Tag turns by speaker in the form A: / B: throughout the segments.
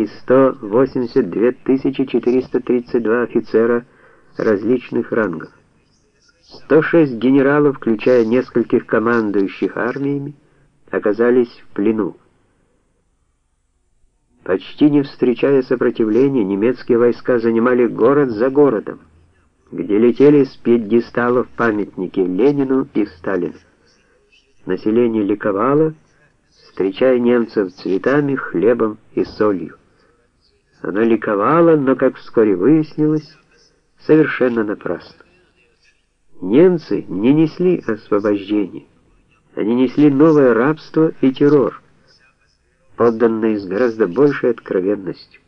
A: и 182 432 офицера различных рангов. 106 генералов, включая нескольких командующих армиями, оказались в плену. Почти не встречая сопротивления, немецкие войска занимали город за городом, где летели с пьедесталов памятники Ленину и Сталину. Население ликовало, встречая немцев цветами, хлебом и солью. Оно ликовало, но, как вскоре выяснилось, совершенно напрасно. Немцы не несли освобождение. Они несли новое рабство и террор, подданные с гораздо большей откровенностью.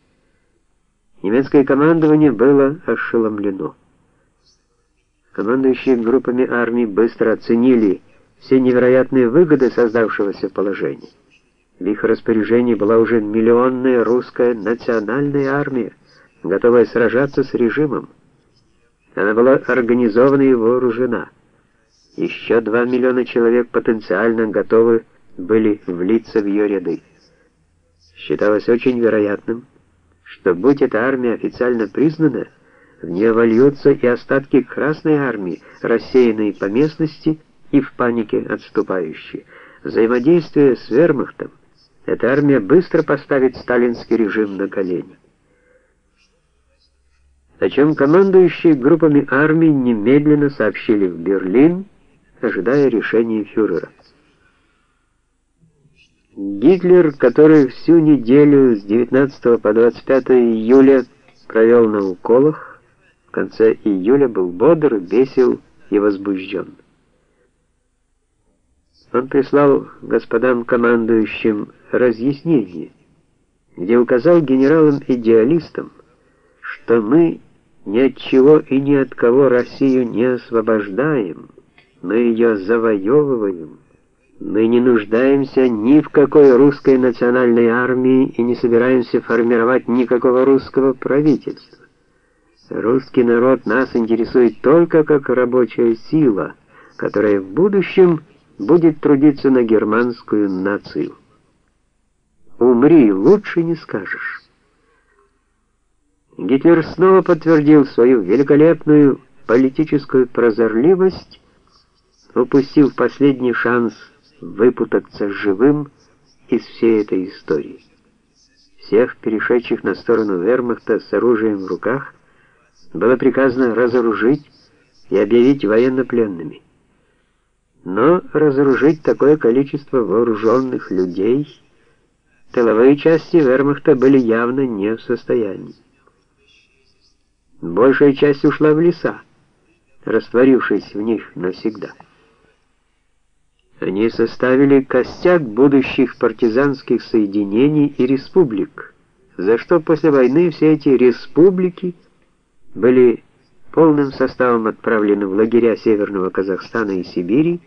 A: Немецкое командование было ошеломлено. Командующие группами армий быстро оценили все невероятные выгоды создавшегося положения. В их распоряжении была уже миллионная русская национальная армия, готовая сражаться с режимом. Она была организована и вооружена. Еще 2 миллиона человек потенциально готовы были влиться в ее ряды. Считалось очень вероятным, что будь эта армия официально признана, в нее вольются и остатки Красной армии, рассеянные по местности и в панике отступающие. Взаимодействие с вермахтом эта армия быстро поставит сталинский режим на колени о чем командующие группами армий немедленно сообщили в Берлин, ожидая решения фюрера. Гитлер, который всю неделю с 19 по 25 июля провел на уколах, в конце июля был бодр, весел и возбужден. Он прислал господам командующим разъяснение, где указал генералам-идеалистам, что мы ни от чего и ни от кого Россию не освобождаем, мы ее завоевываем. Мы не нуждаемся ни в какой русской национальной армии и не собираемся формировать никакого русского правительства. Русский народ нас интересует только как рабочая сила, которая в будущем будет трудиться на германскую нацию. Умри, лучше не скажешь. Гитлер снова подтвердил свою великолепную политическую прозорливость, упустив последний шанс выпутаться живым из всей этой истории. Всех перешедших на сторону вермахта с оружием в руках было приказано разоружить и объявить военнопленными. Но разоружить такое количество вооруженных людей тыловые части вермахта были явно не в состоянии. Большая часть ушла в леса, растворившись в них навсегда. Они составили костяк будущих партизанских соединений и республик, за что после войны все эти республики были полным составом отправлены в лагеря Северного Казахстана и Сибири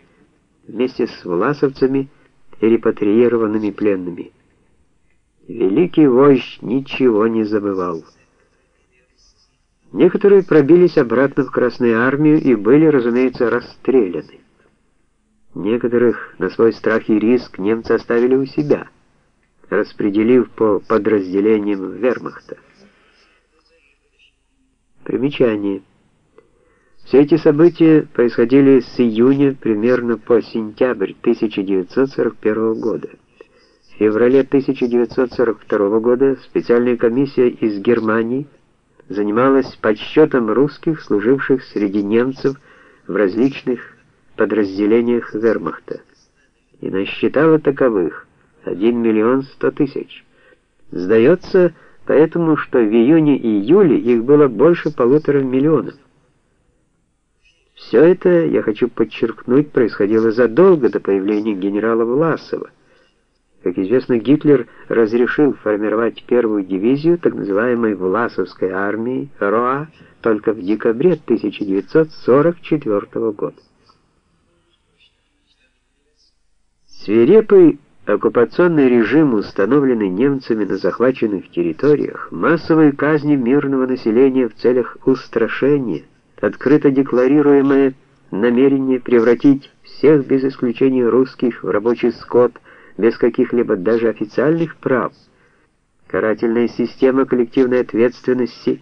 A: вместе с власовцами и репатриированными пленными. Великий вождь ничего не забывал. Некоторые пробились обратно в Красную армию и были, разумеется, расстреляны. Некоторых на свой страх и риск немцы оставили у себя, распределив по подразделениям вермахта. Примечание. Все эти события происходили с июня примерно по сентябрь 1941 года. В феврале 1942 года специальная комиссия из Германии занималась подсчетом русских, служивших среди немцев в различных подразделениях вермахта, и насчитала таковых 1 миллион 100 тысяч. Сдается поэтому, что в июне и июле их было больше полутора миллионов. Все это, я хочу подчеркнуть, происходило задолго до появления генерала Власова, как известно, Гитлер разрешил формировать первую дивизию так называемой Власовской армии РОА только в декабре 1944 года. Свирепый оккупационный режим, установленный немцами на захваченных территориях, массовые казни мирного населения в целях устрашения, открыто декларируемое намерение превратить всех без исключения русских в рабочий скот – без каких-либо даже официальных прав, Карательная система коллективной ответственности